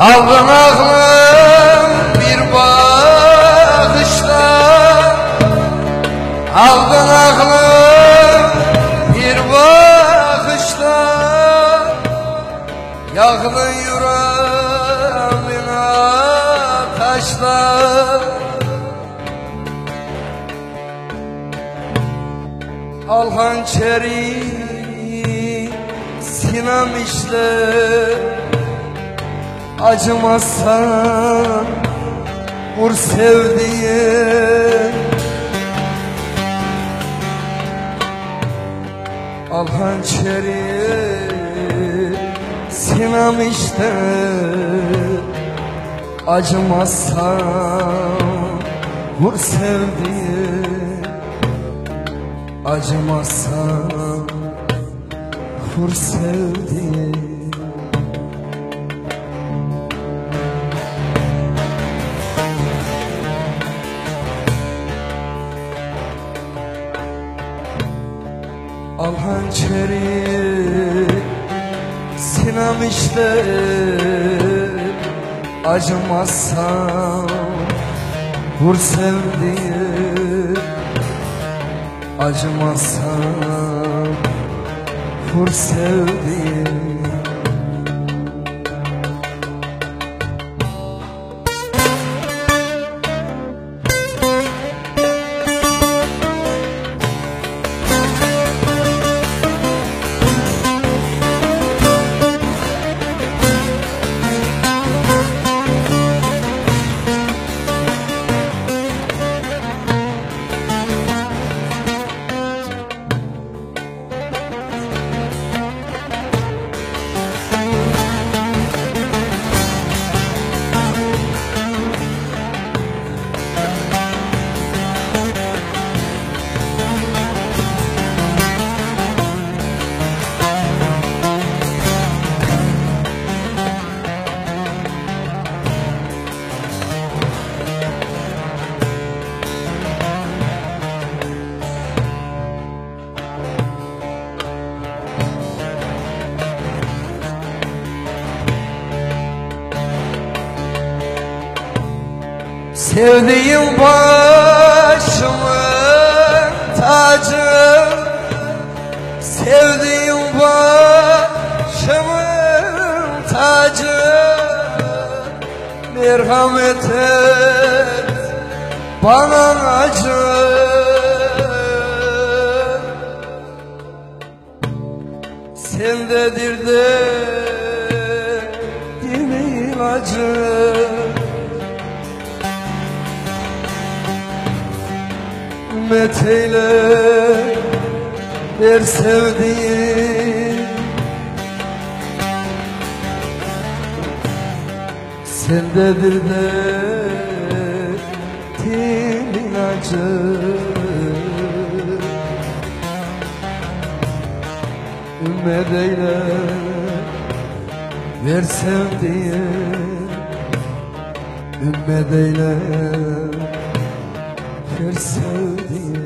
Aldın aklım bir bakışla. Aldın aklım bir bakışla. Yaktın yüreğime taşla. Al hançeri sinem işte Acımazsan vur sevdiğim Al hançeri sinem işte Acımazsan vur sevdiğim Acımazsan vur sevdiğim Al hançeri sinem işte Acımazsan vur sevdiğim Acımazsan vur sevdiğim Sevdiğim başımın tacı Sevdiğim başımın tacı Merhamet et bana acı. Sendedir de dini ilacı ümmet eyle der sevdiğim Sendedir de dilin acı Ümmet eyle ver sevdiğim Ümmet eyle her sevdiğim